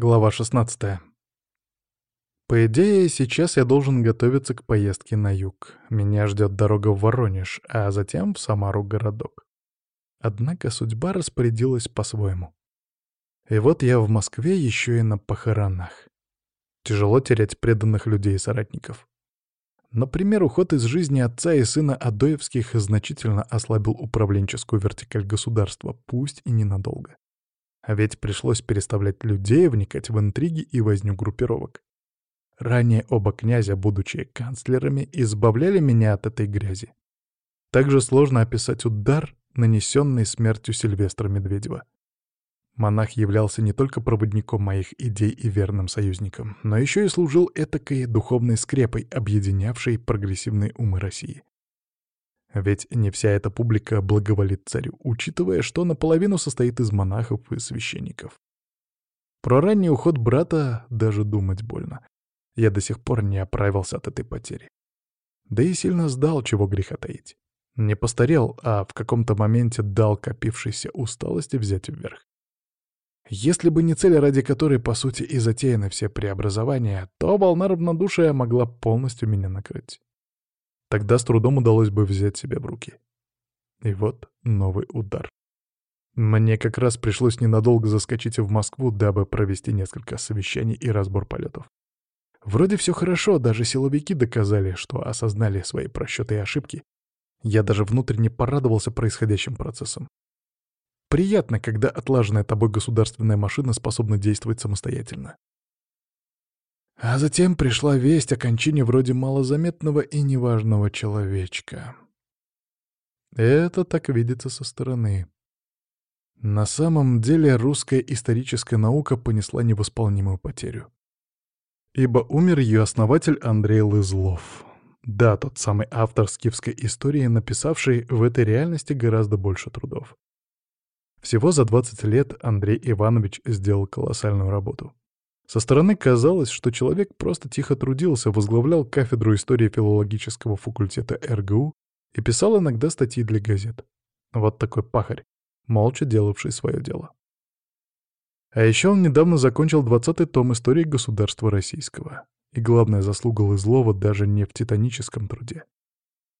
Глава 16. По идее, сейчас я должен готовиться к поездке на юг. Меня ждет дорога в Воронеж, а затем в Самару городок. Однако судьба распорядилась по-своему. И вот я в Москве еще и на похоронах. Тяжело терять преданных людей и соратников. Например, уход из жизни отца и сына Адоевских значительно ослабил управленческую вертикаль государства, пусть и ненадолго. А ведь пришлось переставлять людей, вникать в интриги и возню группировок. Ранее оба князя, будучи канцлерами, избавляли меня от этой грязи. Также сложно описать удар, нанесенный смертью Сильвестра Медведева. Монах являлся не только проводником моих идей и верным союзником, но еще и служил этакой духовной скрепой, объединявшей прогрессивные умы России. Ведь не вся эта публика благоволит царю, учитывая, что наполовину состоит из монахов и священников. Про ранний уход брата даже думать больно. Я до сих пор не оправился от этой потери. Да и сильно сдал, чего греха таить. Не постарел, а в каком-то моменте дал копившейся усталости взять вверх. Если бы не цель, ради которой, по сути, и затеяны все преобразования, то волна равнодушия могла полностью меня накрыть. Тогда с трудом удалось бы взять себя в руки. И вот новый удар. Мне как раз пришлось ненадолго заскочить в Москву, дабы провести несколько совещаний и разбор полетов. Вроде все хорошо, даже силовики доказали, что осознали свои просчеты и ошибки. Я даже внутренне порадовался происходящим процессом. Приятно, когда отлаженная тобой государственная машина способна действовать самостоятельно. А затем пришла весть о кончине вроде малозаметного и неважного человечка. Это так видится со стороны. На самом деле русская историческая наука понесла невосполнимую потерю. Ибо умер ее основатель Андрей Лызлов. Да, тот самый автор скифской истории, написавший в этой реальности гораздо больше трудов. Всего за 20 лет Андрей Иванович сделал колоссальную работу. Со стороны казалось, что человек просто тихо трудился, возглавлял кафедру истории филологического факультета РГУ и писал иногда статьи для газет. Вот такой пахарь, молча делавший свое дело. А еще он недавно закончил 20-й том истории государства российского. И главная заслуга Лызлова даже не в титаническом труде.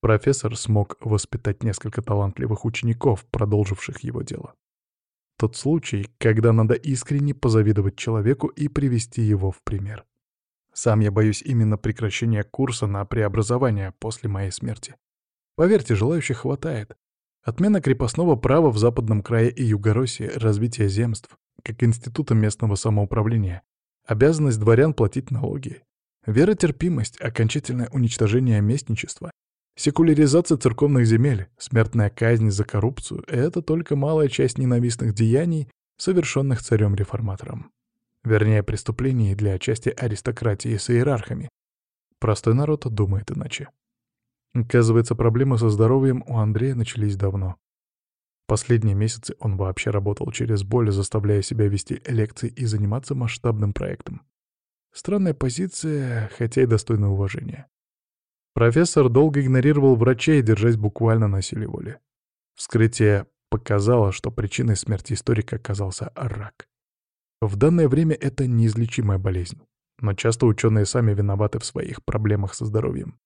Профессор смог воспитать несколько талантливых учеников, продолживших его дело. Тот случай, когда надо искренне позавидовать человеку и привести его в пример. Сам я боюсь именно прекращения курса на преобразование после моей смерти. Поверьте, желающих хватает. Отмена крепостного права в западном крае и Югороссии, развитие земств, как института местного самоуправления, обязанность дворян платить налоги, веротерпимость, окончательное уничтожение местничества, Секуляризация церковных земель, смертная казнь за коррупцию — это только малая часть ненавистных деяний, совершенных царем-реформатором. Вернее, преступлений для части аристократии с иерархами. Простой народ думает иначе. Оказывается, проблемы со здоровьем у Андрея начались давно. Последние месяцы он вообще работал через боль, заставляя себя вести лекции и заниматься масштабным проектом. Странная позиция, хотя и достойная уважения. Профессор долго игнорировал врачей, держась буквально на силе воли. Вскрытие показало, что причиной смерти историка оказался рак. В данное время это неизлечимая болезнь, но часто ученые сами виноваты в своих проблемах со здоровьем.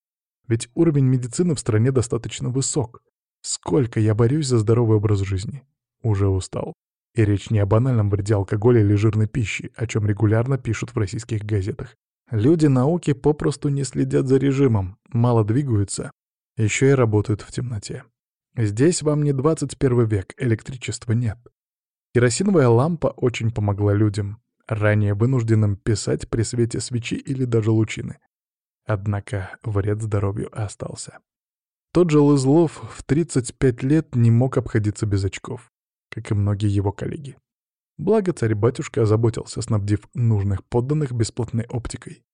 Ведь уровень медицины в стране достаточно высок. Сколько я борюсь за здоровый образ жизни. Уже устал. И речь не о банальном вреде алкоголя или жирной пищи, о чем регулярно пишут в российских газетах. Люди науки попросту не следят за режимом, мало двигаются, еще и работают в темноте. Здесь вам не 21 век, электричества нет. Керосиновая лампа очень помогла людям, ранее вынужденным писать при свете свечи или даже лучины. Однако вред здоровью остался. Тот же Лызлов в 35 лет не мог обходиться без очков, как и многие его коллеги. Благо царь-батюшка озаботился, снабдив нужных подданных бесплатной оптикой.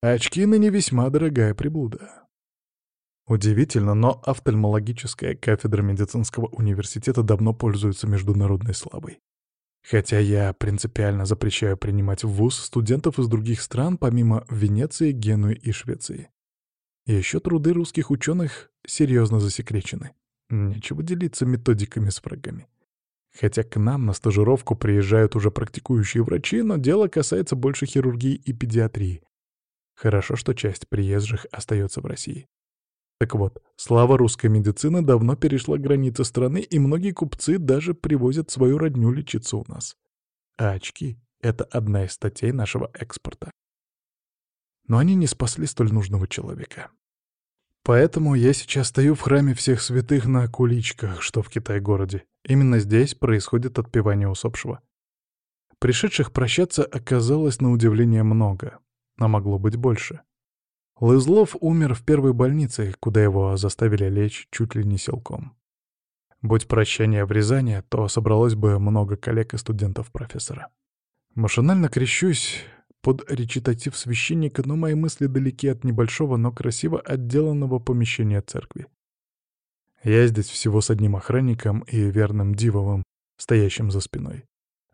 очки ныне весьма дорогая приблуда. Удивительно, но офтальмологическая кафедра медицинского университета давно пользуется международной славой. Хотя я принципиально запрещаю принимать в ВУЗ студентов из других стран, помимо Венеции, Генуи и Швеции. Еще труды русских ученых серьезно засекречены. Нечего делиться методиками с врагами. Хотя к нам на стажировку приезжают уже практикующие врачи, но дело касается больше хирургии и педиатрии. Хорошо, что часть приезжих остается в России. Так вот, слава русской медицины давно перешла границы страны, и многие купцы даже привозят свою родню лечиться у нас. А очки — это одна из статей нашего экспорта. Но они не спасли столь нужного человека. Поэтому я сейчас стою в храме всех святых на куличках, что в Китай-городе. Именно здесь происходит отпевание усопшего. Пришедших прощаться оказалось на удивление много, но могло быть больше. Лызлов умер в первой больнице, куда его заставили лечь чуть ли не силком. Будь прощание в Рязани, то собралось бы много коллег и студентов профессора. Машинально крещусь под речитатив священника, но мои мысли далеки от небольшого, но красиво отделанного помещения церкви. Я здесь всего с одним охранником и верным Дивовым, стоящим за спиной.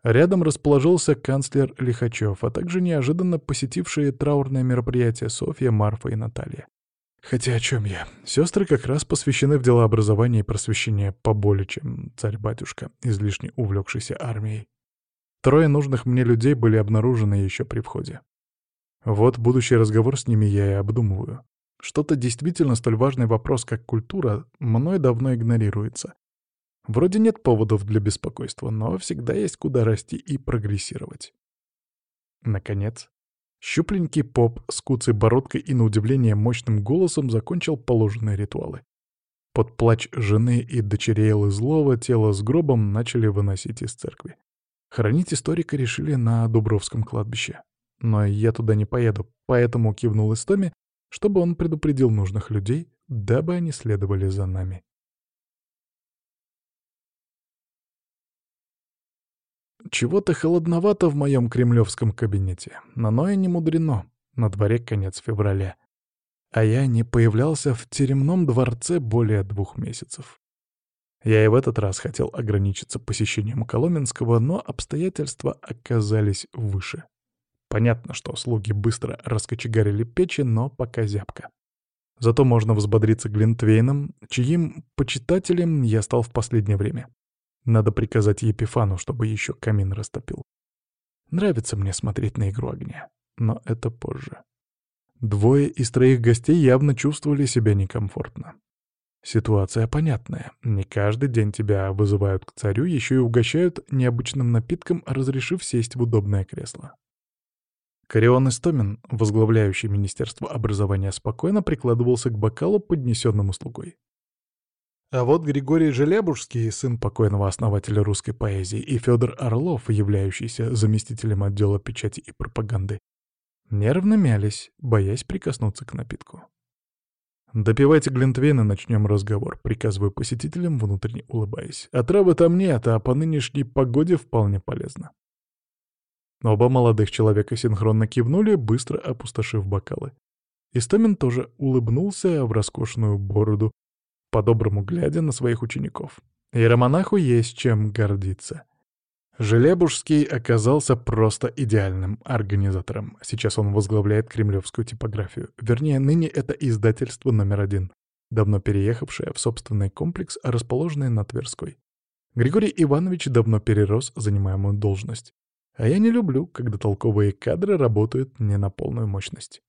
Рядом расположился канцлер Лихачев, а также неожиданно посетившие траурное мероприятие Софья, Марфа и Наталья. Хотя о чем я? Сестры как раз посвящены в дела образования и просвещения поболее, чем царь-батюшка, излишне увлекшийся армией. Трое нужных мне людей были обнаружены еще при входе. Вот будущий разговор с ними я и обдумываю. Что-то действительно столь важный вопрос, как культура, мной давно игнорируется. Вроде нет поводов для беспокойства, но всегда есть куда расти и прогрессировать. Наконец, щупленький поп с куцей бородкой и, на удивление, мощным голосом закончил положенные ритуалы. Под плач жены и дочерей Лызлова тело с гробом начали выносить из церкви. Хоронить историка решили на Дубровском кладбище. Но я туда не поеду, поэтому кивнул Истоме, чтобы он предупредил нужных людей, дабы они следовали за нами. Чего-то холодновато в моем кремлевском кабинете, но и не мудрено. На дворе конец февраля. А я не появлялся в теремном дворце более двух месяцев. Я и в этот раз хотел ограничиться посещением Коломенского, но обстоятельства оказались выше. Понятно, что слуги быстро раскочегарили печи, но пока зябко. Зато можно взбодриться Глинтвейном, чьим почитателем я стал в последнее время. Надо приказать Епифану, чтобы еще камин растопил. Нравится мне смотреть на игру огня, но это позже. Двое из троих гостей явно чувствовали себя некомфортно. Ситуация понятная. Не каждый день тебя вызывают к царю, еще и угощают необычным напитком, разрешив сесть в удобное кресло. Корион Истомин, возглавляющий Министерство образования, спокойно прикладывался к бокалу, поднесенному слугой. А вот Григорий Желябужский, сын покойного основателя русской поэзии, и Федор Орлов, являющийся заместителем отдела печати и пропаганды, нервно мялись, боясь прикоснуться к напитку. «Допивайте Глинтвейн и начнем разговор», — приказываю посетителям, внутренне улыбаясь. «Отравы там нет, а по нынешней погоде вполне полезно». Оба молодых человека синхронно кивнули, быстро опустошив бокалы. Истомин тоже улыбнулся в роскошную бороду, по-доброму глядя на своих учеников. Иеромонаху есть чем гордиться. Желебужский оказался просто идеальным организатором. Сейчас он возглавляет кремлевскую типографию. Вернее, ныне это издательство номер один, давно переехавшее в собственный комплекс, расположенный на Тверской. Григорий Иванович давно перерос занимаемую должность. А я не люблю, когда толковые кадры работают не на полную мощность.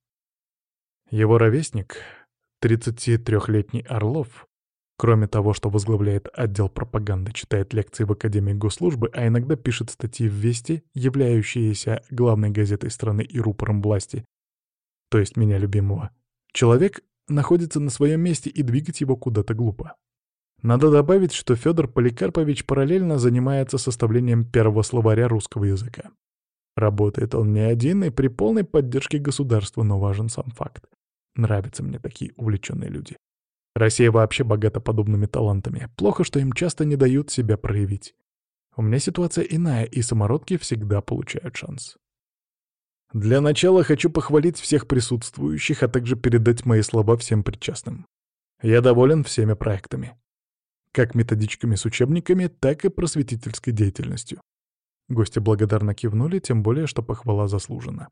Его ровесник, 33-летний Орлов, Кроме того, что возглавляет отдел пропаганды, читает лекции в Академии госслужбы, а иногда пишет статьи в «Вести», являющиеся главной газетой страны и рупором власти, то есть меня любимого, человек находится на своем месте и двигать его куда-то глупо. Надо добавить, что Федор Поликарпович параллельно занимается составлением первого словаря русского языка. Работает он не один и при полной поддержке государства, но важен сам факт. Нравятся мне такие увлеченные люди. Россия вообще богата подобными талантами. Плохо, что им часто не дают себя проявить. У меня ситуация иная, и самородки всегда получают шанс. Для начала хочу похвалить всех присутствующих, а также передать мои слова всем причастным. Я доволен всеми проектами. Как методичками с учебниками, так и просветительской деятельностью. Гости благодарно кивнули, тем более, что похвала заслужена.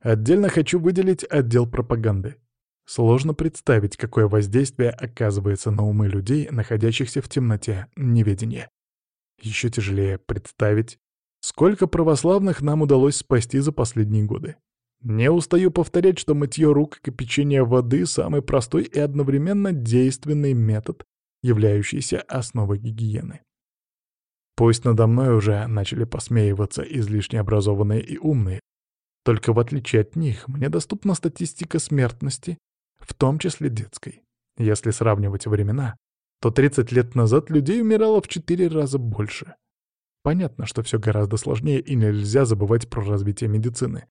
Отдельно хочу выделить отдел пропаганды. Сложно представить, какое воздействие оказывается на умы людей, находящихся в темноте неведения. Еще тяжелее представить, сколько православных нам удалось спасти за последние годы. Не устаю повторять, что мытье рук и кипячение воды — самый простой и одновременно действенный метод, являющийся основой гигиены. Пусть надо мной уже начали посмеиваться излишне образованные и умные, только в отличие от них мне доступна статистика смертности, в том числе детской. Если сравнивать времена, то 30 лет назад людей умирало в 4 раза больше. Понятно, что все гораздо сложнее и нельзя забывать про развитие медицины.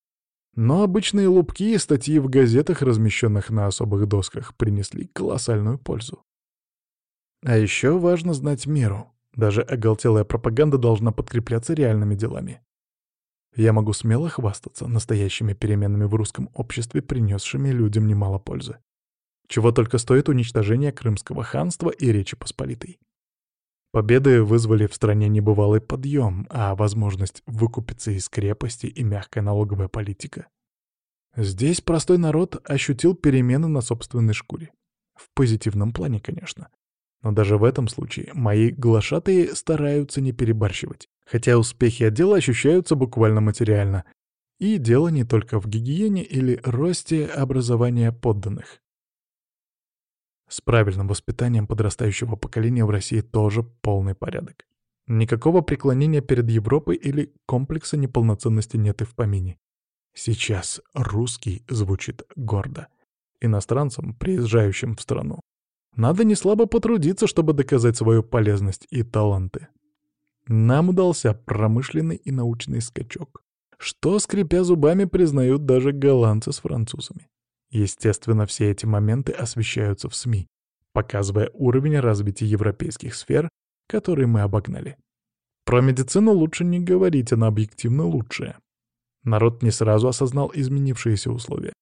Но обычные лупки и статьи в газетах, размещенных на особых досках, принесли колоссальную пользу. А еще важно знать меру. Даже оголтелая пропаганда должна подкрепляться реальными делами. Я могу смело хвастаться настоящими переменами в русском обществе, принесшими людям немало пользы. Чего только стоит уничтожение Крымского ханства и Речи Посполитой. Победы вызвали в стране небывалый подъем, а возможность выкупиться из крепости и мягкая налоговая политика. Здесь простой народ ощутил перемены на собственной шкуре. В позитивном плане, конечно. Но даже в этом случае мои глашатые стараются не перебарщивать, хотя успехи отдела ощущаются буквально материально. И дело не только в гигиене или росте образования подданных. С правильным воспитанием подрастающего поколения в России тоже полный порядок. Никакого преклонения перед Европой или комплекса неполноценности нет и в помине. Сейчас русский звучит гордо. Иностранцам, приезжающим в страну, надо не слабо потрудиться, чтобы доказать свою полезность и таланты. Нам удался промышленный и научный скачок, что, скрипя зубами, признают даже голландцы с французами. Естественно, все эти моменты освещаются в СМИ, показывая уровень развития европейских сфер, которые мы обогнали. Про медицину лучше не говорить, она объективно лучшая. Народ не сразу осознал изменившиеся условия.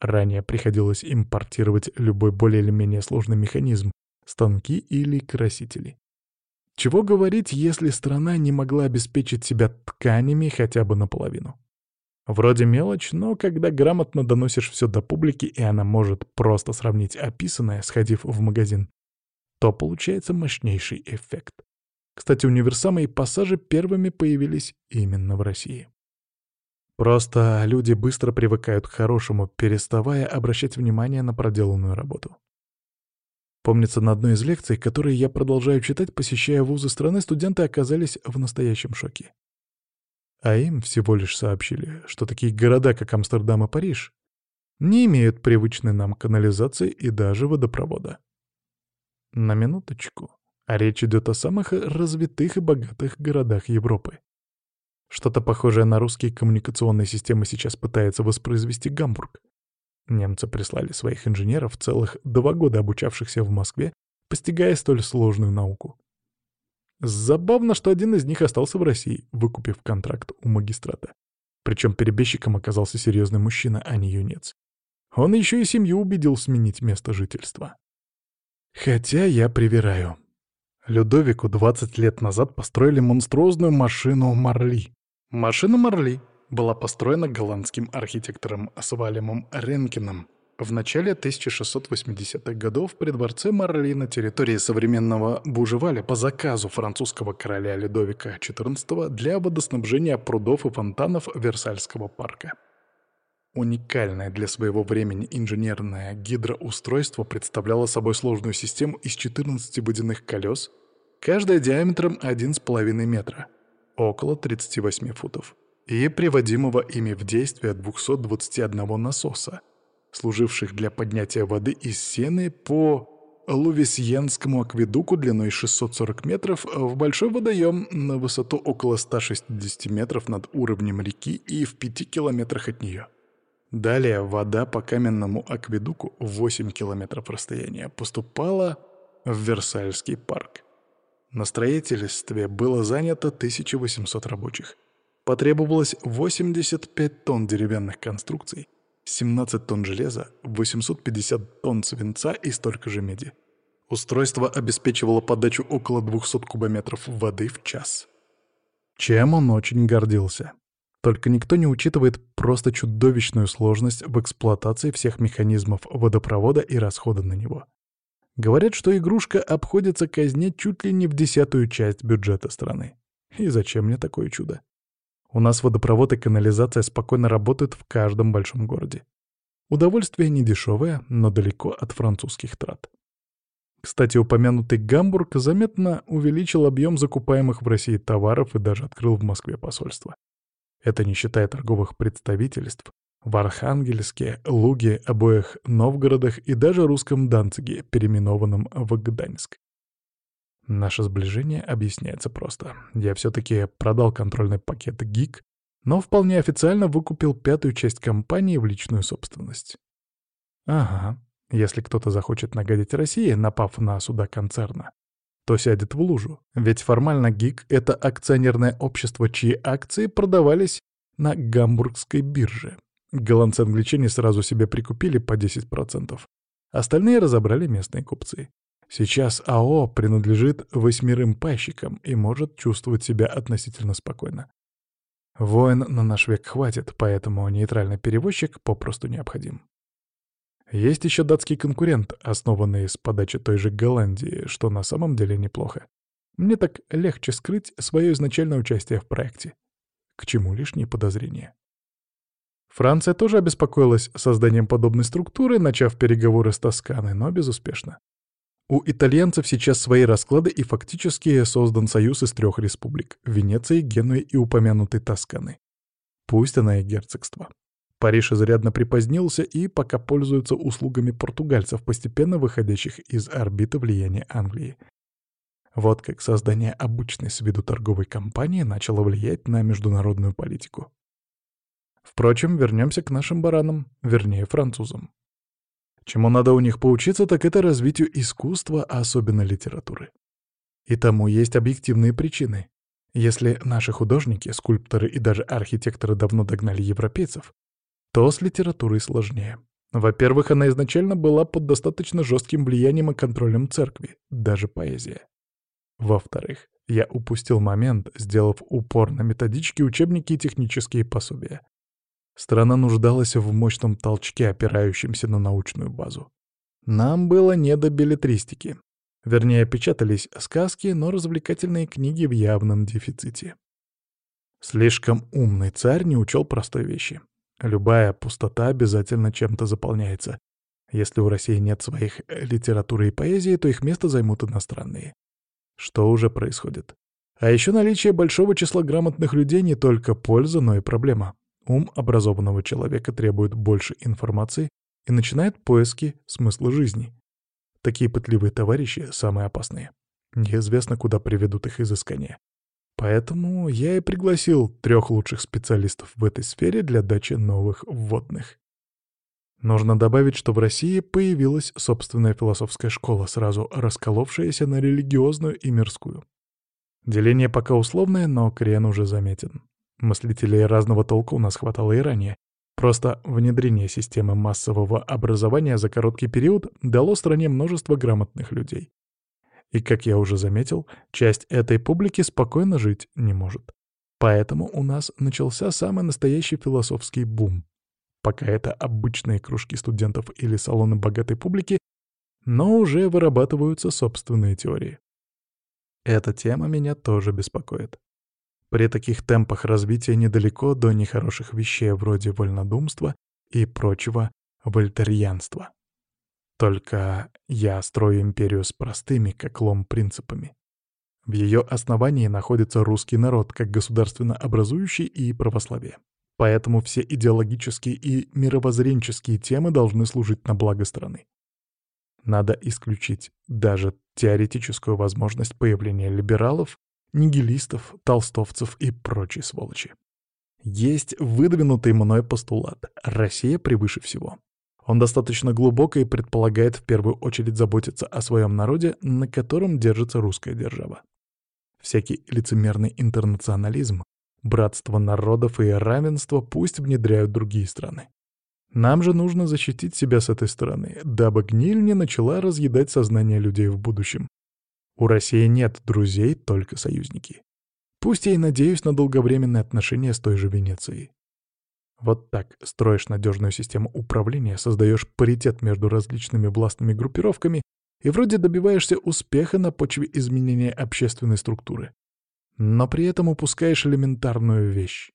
Ранее приходилось импортировать любой более или менее сложный механизм, станки или красители. Чего говорить, если страна не могла обеспечить себя тканями хотя бы наполовину? Вроде мелочь, но когда грамотно доносишь все до публики, и она может просто сравнить описанное, сходив в магазин, то получается мощнейший эффект. Кстати, универсамы и пассажи первыми появились именно в России. Просто люди быстро привыкают к хорошему, переставая обращать внимание на проделанную работу. Помнится, на одной из лекций, которые я продолжаю читать, посещая вузы страны, студенты оказались в настоящем шоке. А им всего лишь сообщили, что такие города, как Амстердам и Париж, не имеют привычной нам канализации и даже водопровода. На минуточку, а речь идет о самых развитых и богатых городах Европы. Что-то похожее на русские коммуникационные системы сейчас пытается воспроизвести Гамбург. Немцы прислали своих инженеров, целых два года обучавшихся в Москве, постигая столь сложную науку. Забавно, что один из них остался в России, выкупив контракт у магистрата. Причем перебежчиком оказался серьезный мужчина, а не юнец. Он еще и семью убедил сменить место жительства. Хотя я привираю. Людовику 20 лет назад построили монструозную машину Марли, Машина Марли была построена голландским архитектором Свалемом Ренкином в начале 1680-х годов при дворце Марли на территории современного Бужеваля по заказу французского короля Людовика XIV для водоснабжения прудов и фонтанов Версальского парка. Уникальное для своего времени инженерное гидроустройство представляло собой сложную систему из 14 водяных колес, каждая диаметром 1,5 метра – около 38 футов, и приводимого ими в действие 221 насоса, служивших для поднятия воды из сены по Лувесьенскому акведуку длиной 640 метров в большой водоем на высоту около 160 метров над уровнем реки и в 5 километрах от нее. Далее вода по каменному акведуку в 8 километров расстояния поступала в Версальский парк. На строительстве было занято 1800 рабочих. Потребовалось 85 тонн деревянных конструкций, 17 тонн железа, 850 тонн свинца и столько же меди. Устройство обеспечивало подачу около 200 кубометров воды в час. Чем он очень гордился. Только никто не учитывает просто чудовищную сложность в эксплуатации всех механизмов водопровода и расхода на него. Говорят, что игрушка обходится казне чуть ли не в десятую часть бюджета страны. И зачем мне такое чудо? У нас водопровод и канализация спокойно работают в каждом большом городе. Удовольствие недешевое, но далеко от французских трат. Кстати, упомянутый Гамбург заметно увеличил объем закупаемых в России товаров и даже открыл в Москве посольство. Это не считая торговых представительств в Архангельске, Луге, обоих Новгородах и даже русском Данциге, переименованном в Гданьск. Наше сближение объясняется просто. Я все-таки продал контрольный пакет ГИК, но вполне официально выкупил пятую часть компании в личную собственность. Ага, если кто-то захочет нагадить России, напав на суда концерна, то сядет в лужу. Ведь формально ГИК — это акционерное общество, чьи акции продавались на гамбургской бирже. Голландцы-англичане сразу себе прикупили по 10%. Остальные разобрали местные купцы. Сейчас АО принадлежит восьмерым пайщикам и может чувствовать себя относительно спокойно. Воин на наш век хватит, поэтому нейтральный перевозчик попросту необходим. Есть еще датский конкурент, основанный с подачи той же Голландии, что на самом деле неплохо. Мне так легче скрыть свое изначальное участие в проекте. К чему лишние подозрения? Франция тоже обеспокоилась созданием подобной структуры, начав переговоры с Тосканой, но безуспешно. У итальянцев сейчас свои расклады и фактически создан союз из трех республик — Венеции, Генуи и упомянутой Тосканы. Пусть она и герцогство. Париж изрядно припозднился и пока пользуется услугами португальцев, постепенно выходящих из орбиты влияния Англии. Вот как создание обычной с виду торговой компании начало влиять на международную политику. Впрочем, вернемся к нашим баранам, вернее, французам. Чему надо у них поучиться, так это развитию искусства, а особенно литературы. И тому есть объективные причины. Если наши художники, скульпторы и даже архитекторы давно догнали европейцев, то с литературой сложнее. Во-первых, она изначально была под достаточно жестким влиянием и контролем церкви, даже поэзия. Во-вторых, я упустил момент, сделав упор на методички, учебники и технические пособия. Страна нуждалась в мощном толчке, опирающемся на научную базу. Нам было не до билетристики. Вернее, печатались сказки, но развлекательные книги в явном дефиците. Слишком умный царь не учел простой вещи. Любая пустота обязательно чем-то заполняется. Если у России нет своих э, литературы и поэзии, то их место займут иностранные. Что уже происходит? А еще наличие большого числа грамотных людей не только польза, но и проблема. Ум образованного человека требует больше информации и начинает поиски смысла жизни. Такие пытливые товарищи — самые опасные. Неизвестно, куда приведут их изыскания. Поэтому я и пригласил трех лучших специалистов в этой сфере для дачи новых вводных. Нужно добавить, что в России появилась собственная философская школа, сразу расколовшаяся на религиозную и мирскую. Деление пока условное, но крен уже заметен. Мыслителей разного толка у нас хватало и ранее. Просто внедрение системы массового образования за короткий период дало стране множество грамотных людей. И, как я уже заметил, часть этой публики спокойно жить не может. Поэтому у нас начался самый настоящий философский бум. Пока это обычные кружки студентов или салоны богатой публики, но уже вырабатываются собственные теории. Эта тема меня тоже беспокоит. При таких темпах развития недалеко до нехороших вещей вроде вольнодумства и прочего вольтерьянства. Только я строю империю с простыми, как лом, принципами. В ее основании находится русский народ, как государственно образующий и православие. Поэтому все идеологические и мировоззренческие темы должны служить на благо страны. Надо исключить даже теоретическую возможность появления либералов, нигилистов, толстовцев и прочей сволочи. Есть выдвинутый мной постулат «Россия превыше всего». Он достаточно глубок и предполагает в первую очередь заботиться о своем народе, на котором держится русская держава. Всякий лицемерный интернационализм, братство народов и равенство пусть внедряют другие страны. Нам же нужно защитить себя с этой стороны, дабы гниль не начала разъедать сознание людей в будущем. У России нет друзей, только союзники. Пусть я и надеюсь на долговременные отношения с той же Венецией. Вот так строишь надежную систему управления, создаешь паритет между различными властными группировками и вроде добиваешься успеха на почве изменения общественной структуры. Но при этом упускаешь элементарную вещь.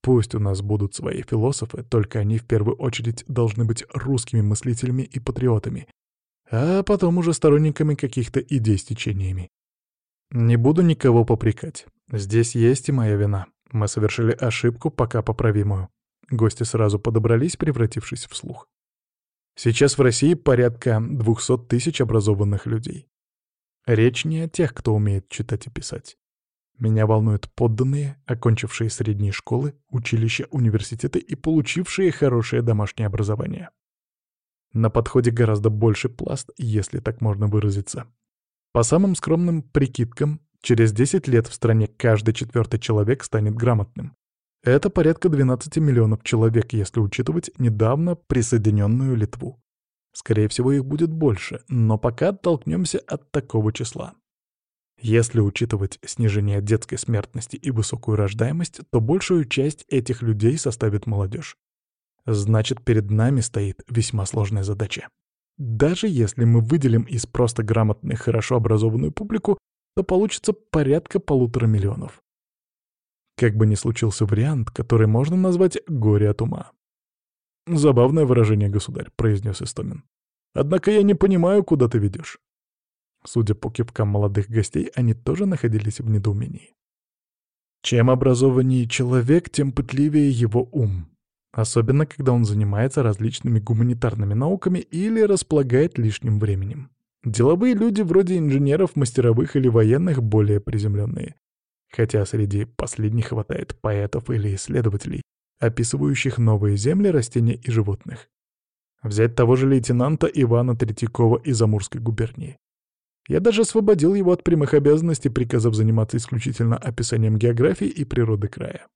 Пусть у нас будут свои философы, только они в первую очередь должны быть русскими мыслителями и патриотами, а потом уже сторонниками каких-то идей с течениями. Не буду никого попрекать. Здесь есть и моя вина. Мы совершили ошибку, пока поправимую. Гости сразу подобрались, превратившись в слух. Сейчас в России порядка 200 тысяч образованных людей. Речь не о тех, кто умеет читать и писать. Меня волнуют подданные, окончившие средние школы, училища, университеты и получившие хорошее домашнее образование. На подходе гораздо больше пласт, если так можно выразиться. По самым скромным прикидкам, через 10 лет в стране каждый четвертый человек станет грамотным. Это порядка 12 миллионов человек, если учитывать недавно присоединенную Литву. Скорее всего, их будет больше, но пока оттолкнемся от такого числа. Если учитывать снижение детской смертности и высокую рождаемость, то большую часть этих людей составит молодежь. Значит, перед нами стоит весьма сложная задача. Даже если мы выделим из просто грамотных, хорошо образованную публику, то получится порядка полутора миллионов. Как бы ни случился вариант, который можно назвать «горе от ума». «Забавное выражение, государь», — произнес Истомин. «Однако я не понимаю, куда ты ведешь». Судя по кивкам молодых гостей, они тоже находились в недоумении. Чем образованнее человек, тем пытливее его ум. Особенно, когда он занимается различными гуманитарными науками или располагает лишним временем. Деловые люди вроде инженеров, мастеровых или военных более приземленные. Хотя среди последних хватает поэтов или исследователей, описывающих новые земли, растения и животных. Взять того же лейтенанта Ивана Третьякова из Амурской губернии. Я даже освободил его от прямых обязанностей, приказав заниматься исключительно описанием географии и природы края.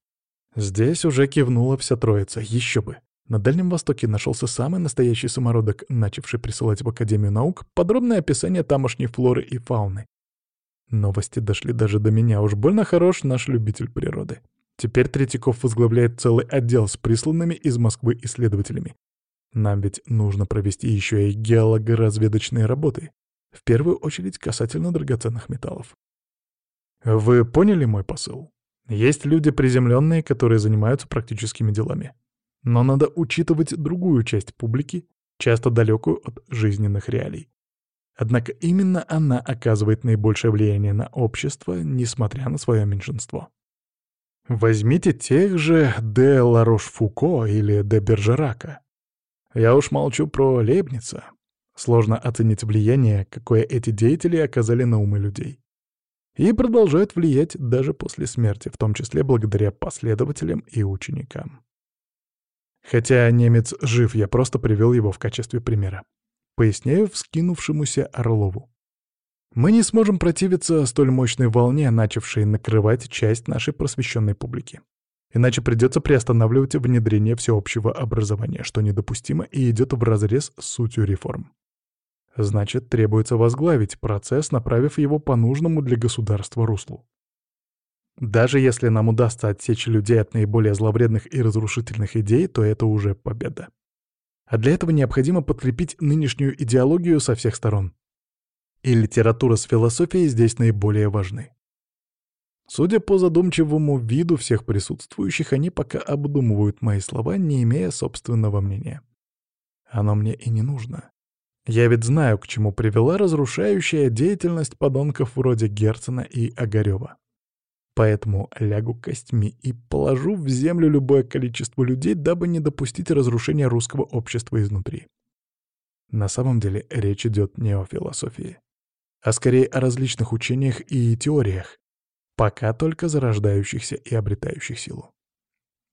Здесь уже кивнула вся троица, еще бы. На Дальнем Востоке нашелся самый настоящий самородок, начавший присылать в Академию наук подробное описание тамошней флоры и фауны. Новости дошли даже до меня, уж больно хорош наш любитель природы. Теперь Третьяков возглавляет целый отдел с присланными из Москвы исследователями. Нам ведь нужно провести еще и геологоразведочные работы. В первую очередь касательно драгоценных металлов. Вы поняли мой посыл? Есть люди приземленные, которые занимаются практическими делами. Но надо учитывать другую часть публики, часто далекую от жизненных реалий. Однако именно она оказывает наибольшее влияние на общество, несмотря на свое меньшинство. Возьмите тех же де Ларош-Фуко или де Бержерака. Я уж молчу про Лейбница. Сложно оценить влияние, какое эти деятели оказали на умы людей. И продолжают влиять даже после смерти, в том числе благодаря последователям и ученикам. Хотя немец жив, я просто привел его в качестве примера. Поясняю вскинувшемуся Орлову. Мы не сможем противиться столь мощной волне, начавшей накрывать часть нашей просвещенной публики. Иначе придется приостанавливать внедрение всеобщего образования, что недопустимо и идет вразрез с сутью реформ. Значит, требуется возглавить процесс, направив его по нужному для государства руслу. Даже если нам удастся отсечь людей от наиболее зловредных и разрушительных идей, то это уже победа. А для этого необходимо подкрепить нынешнюю идеологию со всех сторон. И литература с философией здесь наиболее важны. Судя по задумчивому виду всех присутствующих, они пока обдумывают мои слова, не имея собственного мнения. Оно мне и не нужно. Я ведь знаю, к чему привела разрушающая деятельность подонков вроде Герцена и Огарева. Поэтому лягу костьми и положу в землю любое количество людей, дабы не допустить разрушения русского общества изнутри. На самом деле речь идет не о философии, а скорее о различных учениях и теориях, пока только зарождающихся и обретающих силу.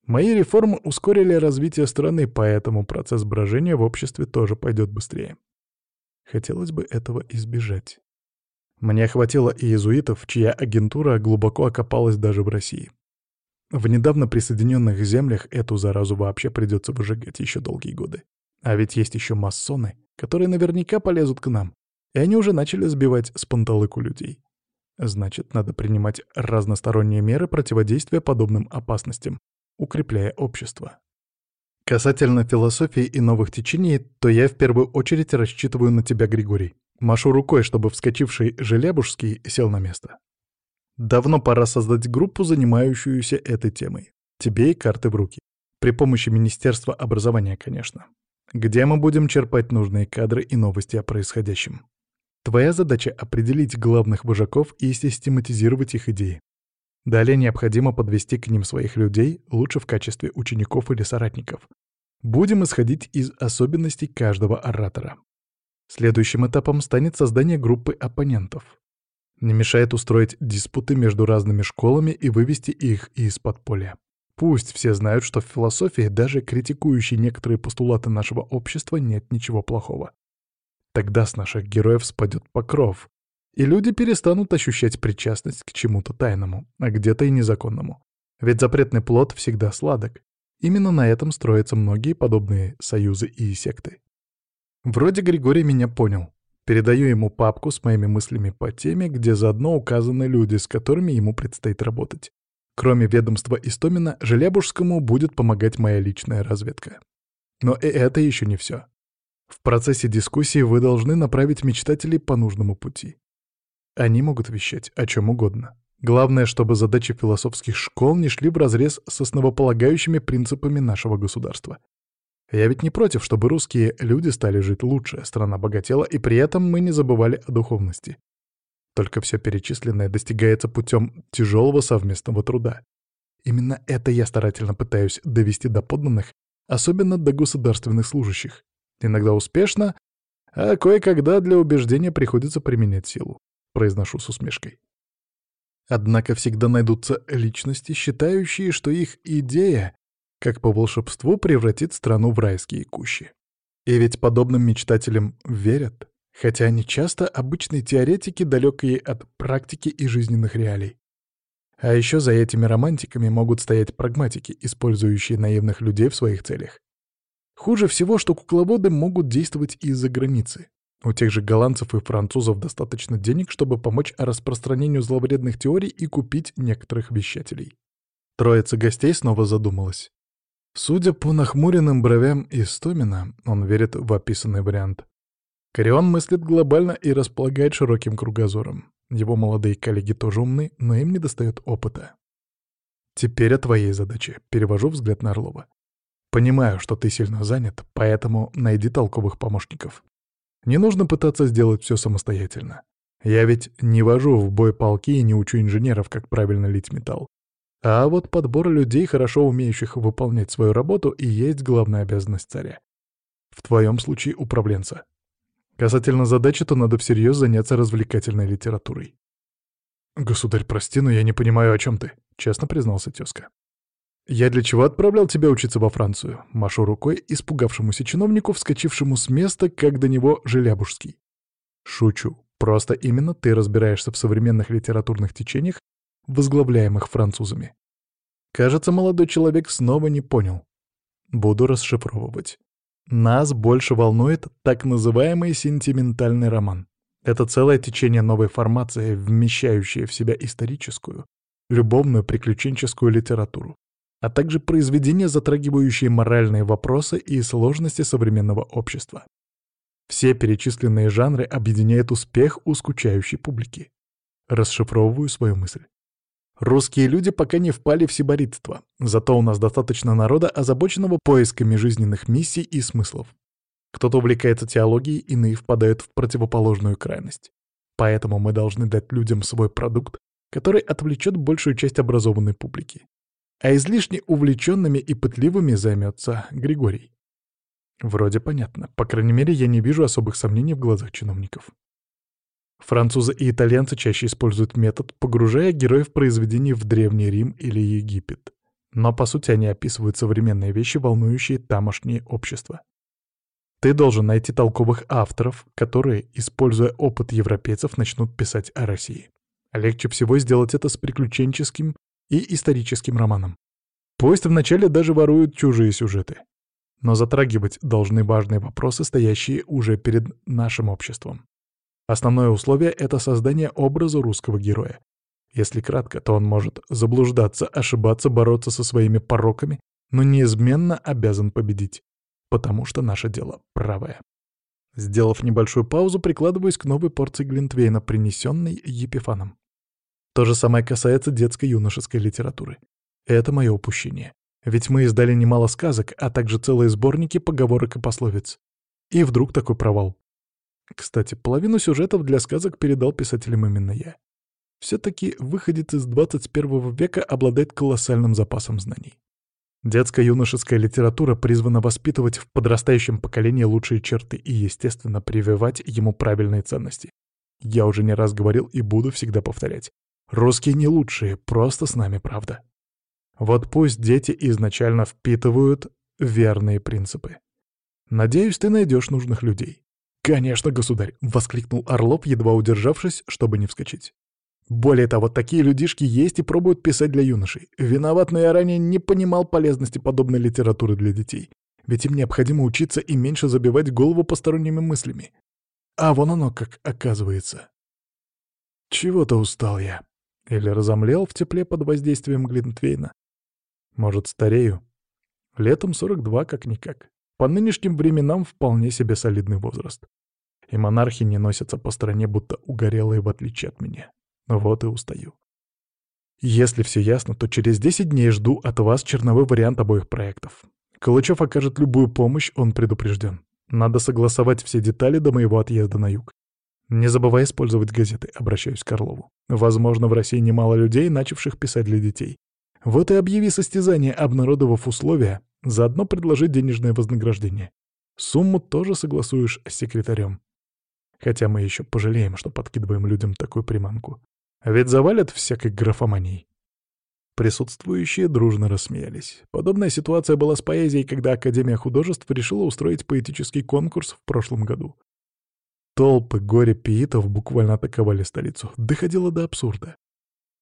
Мои реформы ускорили развитие страны, поэтому процесс брожения в обществе тоже пойдет быстрее. Хотелось бы этого избежать. Мне хватило и иезуитов, чья агентура глубоко окопалась даже в России. В недавно присоединенных землях эту заразу вообще придется выжигать еще долгие годы. А ведь есть еще масоны, которые наверняка полезут к нам, и они уже начали сбивать с панталыку людей. Значит, надо принимать разносторонние меры противодействия подобным опасностям, укрепляя общество. Касательно философии и новых течений, то я в первую очередь рассчитываю на тебя, Григорий. Машу рукой, чтобы вскочивший Желябужский сел на место. Давно пора создать группу, занимающуюся этой темой. Тебе и карты в руки. При помощи Министерства образования, конечно. Где мы будем черпать нужные кадры и новости о происходящем? Твоя задача — определить главных вожаков и систематизировать их идеи. Далее необходимо подвести к ним своих людей, лучше в качестве учеников или соратников. Будем исходить из особенностей каждого оратора. Следующим этапом станет создание группы оппонентов. Не мешает устроить диспуты между разными школами и вывести их из подполья. Пусть все знают, что в философии, даже критикующей некоторые постулаты нашего общества, нет ничего плохого. Тогда с наших героев спадет покров, и люди перестанут ощущать причастность к чему-то тайному, а где-то и незаконному. Ведь запретный плод всегда сладок. Именно на этом строятся многие подобные союзы и секты. Вроде Григорий меня понял. Передаю ему папку с моими мыслями по теме, где заодно указаны люди, с которыми ему предстоит работать. Кроме ведомства Истомина, Желябужскому будет помогать моя личная разведка. Но и это еще не все. В процессе дискуссии вы должны направить мечтателей по нужному пути. Они могут вещать о чем угодно. Главное, чтобы задачи философских школ не шли вразрез с основополагающими принципами нашего государства. Я ведь не против, чтобы русские люди стали жить лучше, страна богатела, и при этом мы не забывали о духовности. Только все перечисленное достигается путем тяжелого совместного труда. Именно это я старательно пытаюсь довести до подданных, особенно до государственных служащих. Иногда успешно, а кое-когда для убеждения приходится применять силу, произношу с усмешкой. Однако всегда найдутся личности, считающие, что их идея, как по волшебству, превратит страну в райские кущи. И ведь подобным мечтателям верят, хотя они часто обычные теоретики, далекие от практики и жизненных реалий. А еще за этими романтиками могут стоять прагматики, использующие наивных людей в своих целях. Хуже всего, что кукловоды могут действовать из-за границы. У тех же голландцев и французов достаточно денег, чтобы помочь распространению зловредных теорий и купить некоторых вещателей. Троица гостей снова задумалась. Судя по нахмуренным бровям Истомина, он верит в описанный вариант. Корион мыслит глобально и располагает широким кругозором. Его молодые коллеги тоже умны, но им недостает опыта. Теперь о твоей задаче. Перевожу взгляд на Орлова. Понимаю, что ты сильно занят, поэтому найди толковых помощников. Не нужно пытаться сделать все самостоятельно. Я ведь не вожу в бой полки и не учу инженеров, как правильно лить металл. А вот подбор людей, хорошо умеющих выполнять свою работу, и есть главная обязанность царя. В твоем случае управленца. Касательно задачи, то надо всерьез заняться развлекательной литературой. «Государь, прости, но я не понимаю, о чем ты», — честно признался тезка. «Я для чего отправлял тебя учиться во Францию?» — машу рукой испугавшемуся чиновнику, вскочившему с места, как до него Желябужский. «Шучу. Просто именно ты разбираешься в современных литературных течениях, возглавляемых французами». Кажется, молодой человек снова не понял. Буду расшифровывать. Нас больше волнует так называемый сентиментальный роман. Это целое течение новой формации, вмещающее в себя историческую, любовную приключенческую литературу, а также произведения, затрагивающие моральные вопросы и сложности современного общества. Все перечисленные жанры объединяет успех у скучающей публики. Расшифровываю свою мысль. Русские люди пока не впали в сиборитство, зато у нас достаточно народа, озабоченного поисками жизненных миссий и смыслов. Кто-то увлекается теологией, иные впадают в противоположную крайность. Поэтому мы должны дать людям свой продукт, который отвлечет большую часть образованной публики. А излишне увлеченными и пытливыми займется Григорий. Вроде понятно. По крайней мере, я не вижу особых сомнений в глазах чиновников. Французы и итальянцы чаще используют метод, погружая героев произведений в Древний Рим или Египет. Но по сути они описывают современные вещи, волнующие тамошнее общество. Ты должен найти толковых авторов, которые, используя опыт европейцев, начнут писать о России. Легче всего сделать это с приключенческим и историческим романом. Пусть вначале даже воруют чужие сюжеты. Но затрагивать должны важные вопросы, стоящие уже перед нашим обществом. Основное условие — это создание образа русского героя. Если кратко, то он может заблуждаться, ошибаться, бороться со своими пороками, но неизменно обязан победить, потому что наше дело правое. Сделав небольшую паузу, прикладываюсь к новой порции Глинтвейна, принесенной Епифаном. То же самое касается детско-юношеской литературы. Это мое упущение. Ведь мы издали немало сказок, а также целые сборники поговорок и пословиц. И вдруг такой провал. Кстати, половину сюжетов для сказок передал писателям именно я. Все-таки выходец из 21 века обладает колоссальным запасом знаний. Детско-юношеская литература призвана воспитывать в подрастающем поколении лучшие черты и, естественно, прививать ему правильные ценности. Я уже не раз говорил и буду всегда повторять. Русские не лучшие, просто с нами правда. Вот пусть дети изначально впитывают верные принципы. Надеюсь, ты найдешь нужных людей. «Конечно, государь!» — воскликнул Орлов, едва удержавшись, чтобы не вскочить. Более того, такие людишки есть и пробуют писать для юношей. Виноват, но я ранее не понимал полезности подобной литературы для детей. Ведь им необходимо учиться и меньше забивать голову посторонними мыслями. А вон оно как оказывается. Чего-то устал я. Или разомлел в тепле под воздействием Глинтвейна. Может, старею? Летом 42 как-никак. По нынешним временам вполне себе солидный возраст. И монархи не носятся по стране, будто угорелые, в отличие от меня. Вот и устаю. Если все ясно, то через 10 дней жду от вас черновой вариант обоих проектов. Калычев окажет любую помощь, он предупрежден. Надо согласовать все детали до моего отъезда на юг. Не забывай использовать газеты, обращаюсь к Орлову. Возможно, в России немало людей, начавших писать для детей. Вот и объяви состязание, обнародовав условия, заодно предложи денежное вознаграждение. Сумму тоже согласуешь с секретарем. Хотя мы еще пожалеем, что подкидываем людям такую приманку. Ведь завалят всякой графоманией. Присутствующие дружно рассмеялись. Подобная ситуация была с поэзией, когда Академия художеств решила устроить поэтический конкурс в прошлом году. Толпы горе-пиитов буквально атаковали столицу. Доходило до абсурда.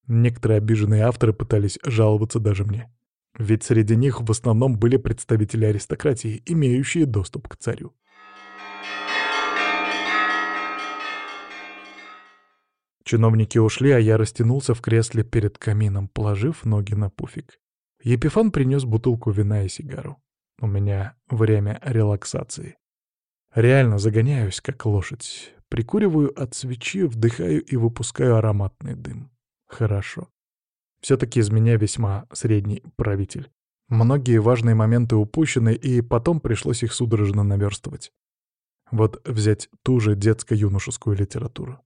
Некоторые обиженные авторы пытались жаловаться даже мне. Ведь среди них в основном были представители аристократии, имеющие доступ к царю. Чиновники ушли, а я растянулся в кресле перед камином, положив ноги на пуфик. Епифан принес бутылку вина и сигару. У меня время релаксации. Реально загоняюсь, как лошадь. Прикуриваю от свечи, вдыхаю и выпускаю ароматный дым. Хорошо. Все-таки из меня весьма средний правитель. Многие важные моменты упущены, и потом пришлось их судорожно наверстывать. Вот взять ту же детско-юношескую литературу.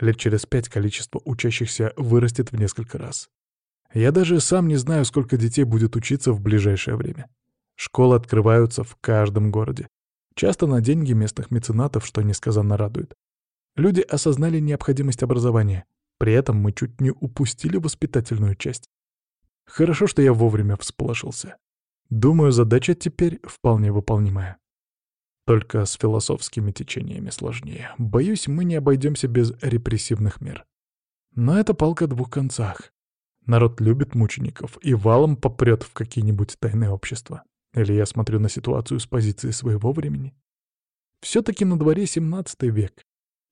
Лет через пять количество учащихся вырастет в несколько раз. Я даже сам не знаю, сколько детей будет учиться в ближайшее время. Школы открываются в каждом городе. Часто на деньги местных меценатов, что несказанно радует. Люди осознали необходимость образования. При этом мы чуть не упустили воспитательную часть. Хорошо, что я вовремя всполошился. Думаю, задача теперь вполне выполнимая. Только с философскими течениями сложнее. Боюсь, мы не обойдемся без репрессивных мер. Но это палка о двух концах. Народ любит мучеников и валом попрет в какие-нибудь тайные общества. Или я смотрю на ситуацию с позиции своего времени. Все-таки на дворе 17 век,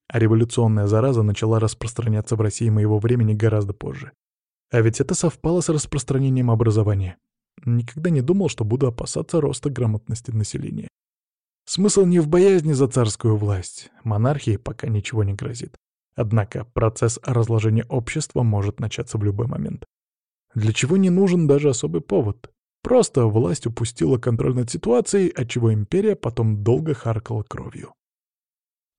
а революционная зараза начала распространяться в России моего времени гораздо позже. А ведь это совпало с распространением образования. Никогда не думал, что буду опасаться роста грамотности населения. Смысл не в боязни за царскую власть. Монархии пока ничего не грозит. Однако процесс разложения общества может начаться в любой момент. Для чего не нужен даже особый повод. Просто власть упустила контроль над ситуацией, отчего империя потом долго харкала кровью.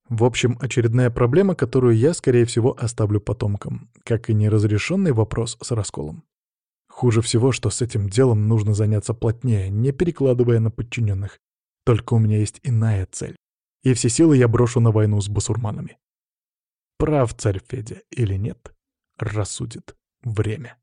В общем, очередная проблема, которую я, скорее всего, оставлю потомкам, как и неразрешенный вопрос с расколом. Хуже всего, что с этим делом нужно заняться плотнее, не перекладывая на подчиненных, только у меня есть иная цель. И все силы я брошу на войну с басурманами. Прав царь Федя или нет, рассудит время.